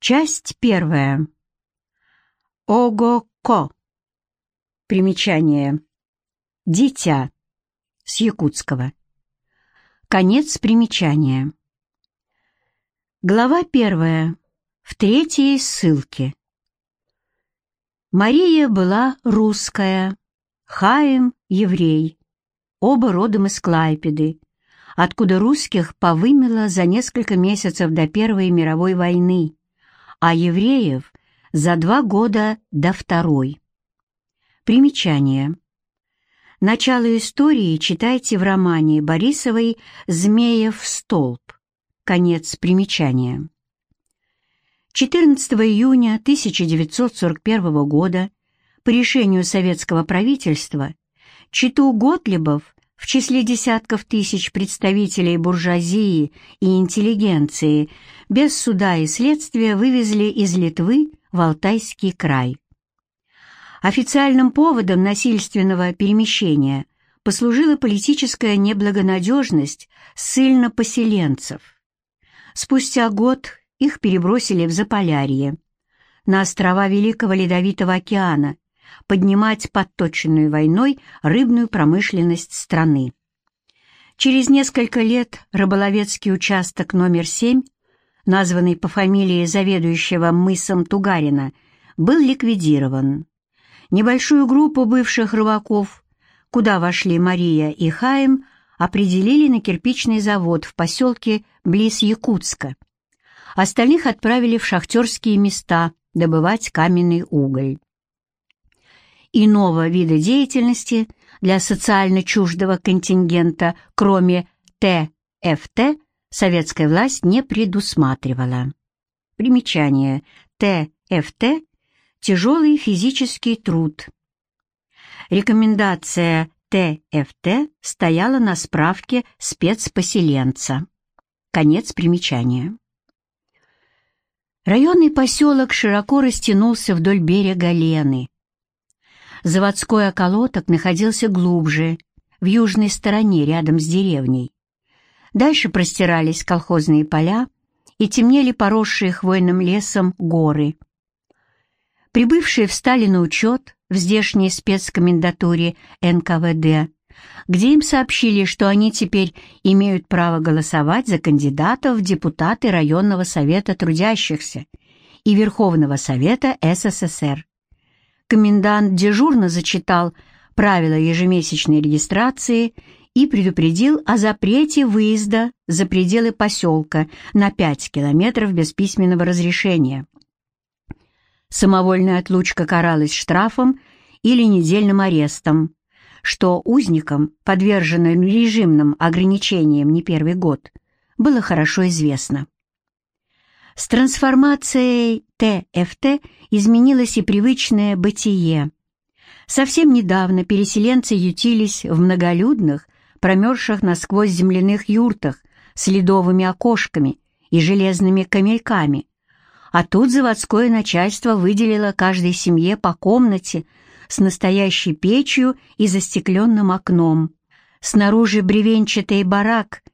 Часть первая. Ого-ко. Примечание. Дитя. С якутского. Конец примечания. Глава первая. В третьей ссылке. Мария была русская, Хаим — еврей, оба родом из Клайпеды, откуда русских повымело за несколько месяцев до Первой мировой войны, а евреев — за два года до Второй. Примечание. Начало истории читайте в романе Борисовой «Змеев столб». Конец примечания. 14 июня 1941 года по решению советского правительства Читу Готлибов в числе десятков тысяч представителей буржуазии и интеллигенции без суда и следствия вывезли из Литвы в Алтайский край. Официальным поводом насильственного перемещения послужила политическая неблагонадежность ссыльно-поселенцев. Спустя год их перебросили в Заполярье, на острова Великого Ледовитого океана, поднимать подточенную войной рыбную промышленность страны. Через несколько лет рыболовецкий участок номер 7, названный по фамилии заведующего мысом Тугарина, был ликвидирован. Небольшую группу бывших рыбаков, куда вошли Мария и Хаим, определили на кирпичный завод в поселке близ Якутска. Остальных отправили в шахтерские места добывать каменный уголь. Иного вида деятельности для социально чуждого контингента, кроме ТФТ, советская власть не предусматривала. Примечание. ТФТ – тяжелый физический труд. Рекомендация ТФТ стояла на справке спецпоселенца. Конец примечания. Районный поселок широко растянулся вдоль берега Лены. Заводской околоток находился глубже, в южной стороне, рядом с деревней. Дальше простирались колхозные поля и темнели поросшие хвойным лесом горы. Прибывшие встали на учет в здешней спецкомендатуре НКВД, где им сообщили, что они теперь имеют право голосовать за кандидатов в депутаты районного совета трудящихся и Верховного совета СССР. Комендант дежурно зачитал правила ежемесячной регистрации и предупредил о запрете выезда за пределы поселка на 5 километров без письменного разрешения. Самовольная отлучка каралась штрафом или недельным арестом, что узникам, подверженным режимным ограничениям не первый год, было хорошо известно. С трансформацией ТФТ изменилось и привычное бытие. Совсем недавно переселенцы ютились в многолюдных, промерзших насквозь земляных юртах с ледовыми окошками и железными камельками, а тут заводское начальство выделило каждой семье по комнате с настоящей печью и застекленным окном. Снаружи бревенчатый барак,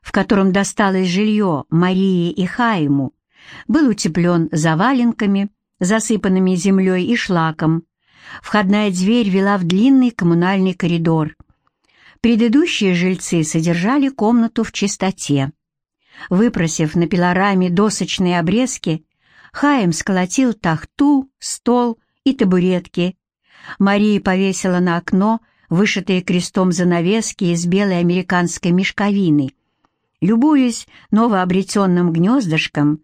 в котором досталось жилье Марии и Хайму, был утеплен заваленками, засыпанными землей и шлаком. Входная дверь вела в длинный коммунальный коридор. Предыдущие жильцы содержали комнату в чистоте. Выпросив на пилораме досочные обрезки, Хаим сколотил тахту, стол и табуретки, Мария повесила на окно вышитые крестом занавески из белой американской мешковины. Любуясь новообретенным гнездышком,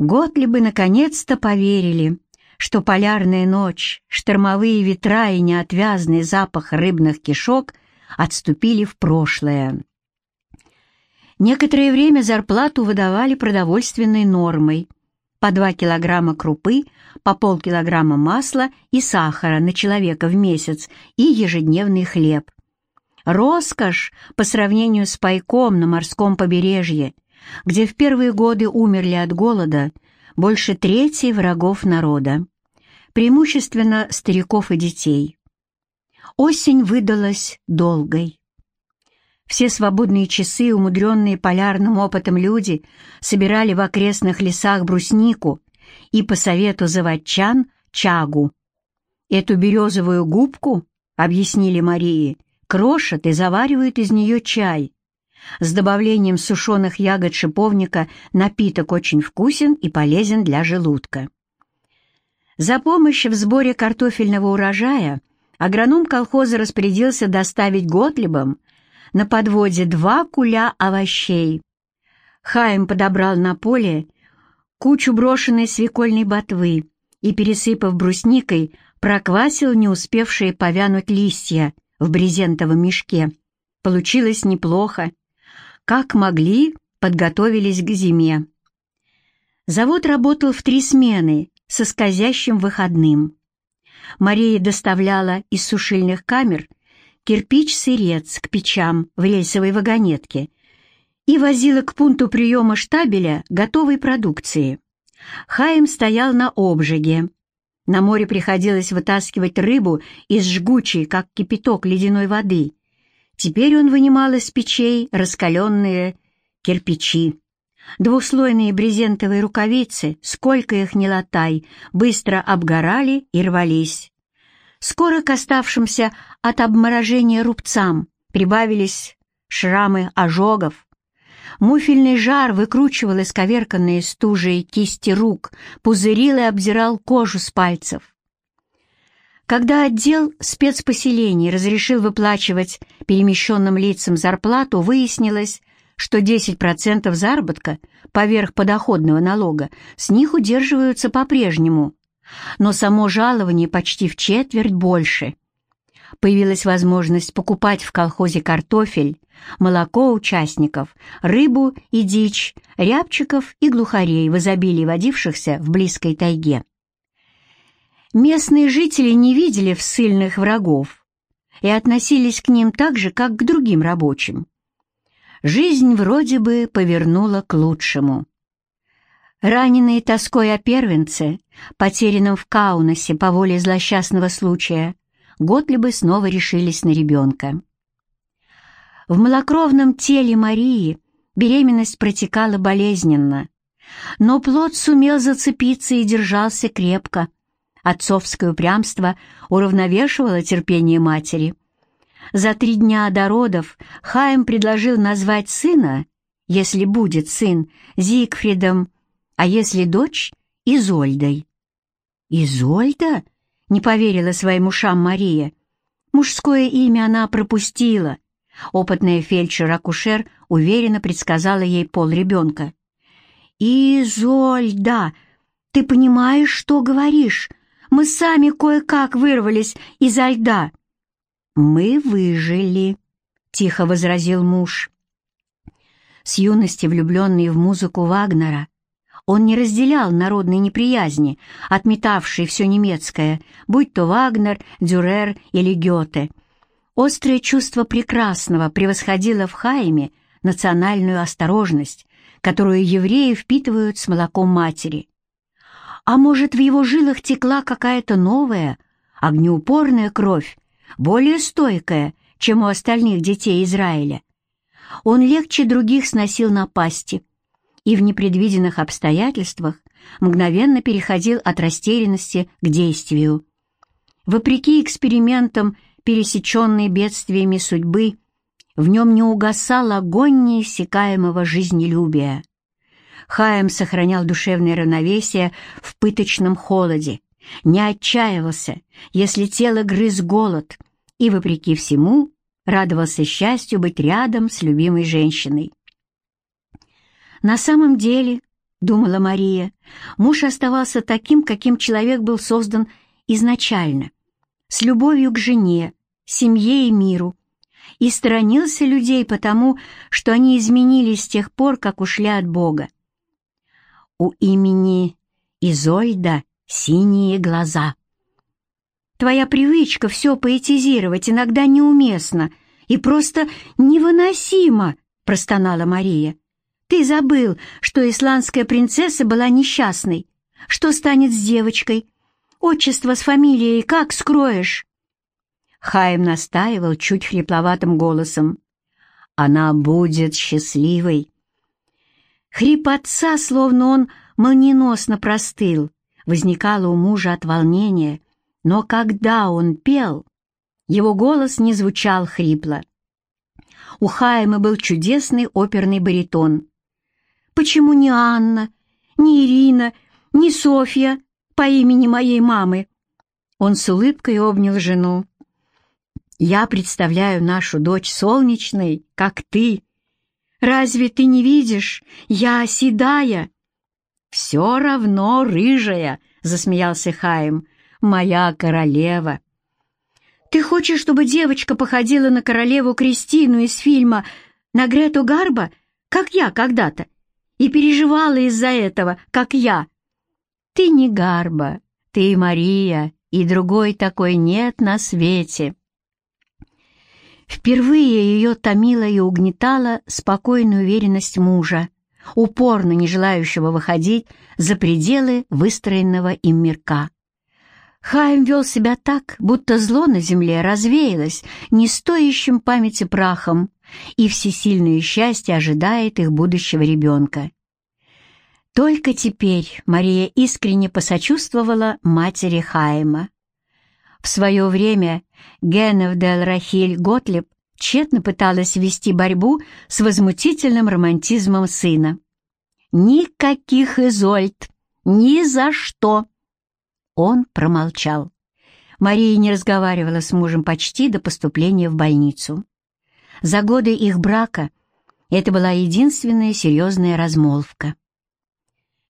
Готлибы наконец-то поверили, что полярная ночь, штормовые ветра и неотвязный запах рыбных кишок отступили в прошлое. Некоторое время зарплату выдавали продовольственной нормой – по 2 килограмма крупы, по полкилограмма масла и сахара на человека в месяц и ежедневный хлеб. Роскошь по сравнению с пайком на морском побережье, где в первые годы умерли от голода больше трети врагов народа, преимущественно стариков и детей. Осень выдалась долгой. Все свободные часы, умудренные полярным опытом люди, собирали в окрестных лесах бруснику и по совету заводчан чагу. Эту березовую губку, объяснили Марии, крошат и заваривают из нее чай. С добавлением сушеных ягод шиповника напиток очень вкусен и полезен для желудка. За помощь в сборе картофельного урожая агроном колхоза распорядился доставить Готлибам на подводе два куля овощей. Хаим подобрал на поле кучу брошенной свекольной ботвы и, пересыпав брусникой, проквасил не успевшие повянуть листья в брезентовом мешке. Получилось неплохо. Как могли, подготовились к зиме. Завод работал в три смены со скользящим выходным. Мария доставляла из сушильных камер кирпич-сырец к печам в рельсовой вагонетке и возила к пункту приема штабеля готовой продукции. Хаим стоял на обжиге. На море приходилось вытаскивать рыбу из жгучей, как кипяток ледяной воды. Теперь он вынимал из печей раскаленные кирпичи. Двухслойные брезентовые рукавицы, сколько их ни латай, быстро обгорали и рвались. Скоро к оставшимся от обморожения рубцам прибавились шрамы ожогов. Муфельный жар выкручивал исковерканные стужей кисти рук, пузырил и обдирал кожу с пальцев. Когда отдел спецпоселений разрешил выплачивать перемещенным лицам зарплату, выяснилось, что 10% заработка поверх подоходного налога с них удерживаются по-прежнему, но само жалование почти в четверть больше. Появилась возможность покупать в колхозе картофель, молоко участников, рыбу и дичь, рябчиков и глухарей в изобилии водившихся в близкой тайге. Местные жители не видели в ссыльных врагов и относились к ним так же, как к другим рабочим жизнь вроде бы повернула к лучшему. Раненые тоской о первенце, потерянном в Каунасе по воле злосчастного случая, Готлибы снова решились на ребенка. В малокровном теле Марии беременность протекала болезненно, но плод сумел зацепиться и держался крепко. Отцовское упрямство уравновешивало терпение матери. За три дня до родов Хайм предложил назвать сына, если будет сын, Зигфридом, а если дочь — Изольдой. «Изольда?» — не поверила своим ушам Мария. Мужское имя она пропустила. Опытная фельдшер-акушер уверенно предсказала ей пол ребенка. «Изольда, ты понимаешь, что говоришь? Мы сами кое-как вырвались изо льда». «Мы выжили», — тихо возразил муж. С юности влюбленный в музыку Вагнера, он не разделял народной неприязни, отметавшей все немецкое, будь то Вагнер, Дюрер или Гёте. Острое чувство прекрасного превосходило в Хайме национальную осторожность, которую евреи впитывают с молоком матери. А может, в его жилах текла какая-то новая, огнеупорная кровь, более стойкая, чем у остальных детей Израиля. Он легче других сносил напасти и в непредвиденных обстоятельствах мгновенно переходил от растерянности к действию. Вопреки экспериментам, пересеченной бедствиями судьбы, в нем не угасал огонь неиссякаемого жизнелюбия. Хаем сохранял душевное равновесие в пыточном холоде, не отчаивался, если тело грыз голод, и, вопреки всему, радовался счастью быть рядом с любимой женщиной. На самом деле, думала Мария, муж оставался таким, каким человек был создан изначально, с любовью к жене, семье и миру, и сторонился людей потому, что они изменились с тех пор, как ушли от Бога. У имени Изольда синие глаза. Твоя привычка все поэтизировать иногда неуместна и просто невыносима, простонала Мария. Ты забыл, что исландская принцесса была несчастной. Что станет с девочкой? Отчество с фамилией как скроешь? Хаим настаивал чуть хрипловатым голосом. Она будет счастливой. Хрип отца, словно он молниеносно простыл, возникало у мужа от волнения, но когда он пел, его голос не звучал хрипло. У Хайма был чудесный оперный баритон. «Почему не Анна, не Ирина, не Софья по имени моей мамы?» Он с улыбкой обнял жену. «Я представляю нашу дочь солнечной, как ты. Разве ты не видишь? Я седая». «Все равно рыжая», — засмеялся Хаим, — «моя королева». «Ты хочешь, чтобы девочка походила на королеву Кристину из фильма на Грету Гарба, как я когда-то, и переживала из-за этого, как я?» «Ты не Гарба, ты Мария, и другой такой нет на свете». Впервые ее томила и угнетала спокойная уверенность мужа, упорно не желающего выходить за пределы выстроенного им мирка. Хайм вел себя так, будто зло на земле развеялось не стоящим памяти прахом, и всесильное счастье ожидает их будущего ребенка. Только теперь Мария искренне посочувствовала матери Хайма. В свое время Генев де Рахиль Готлеб тщетно пыталась вести борьбу с возмутительным романтизмом сына. «Никаких Изольд! Ни за что!» Он промолчал. Мария не разговаривала с мужем почти до поступления в больницу. За годы их брака это была единственная серьезная размолвка.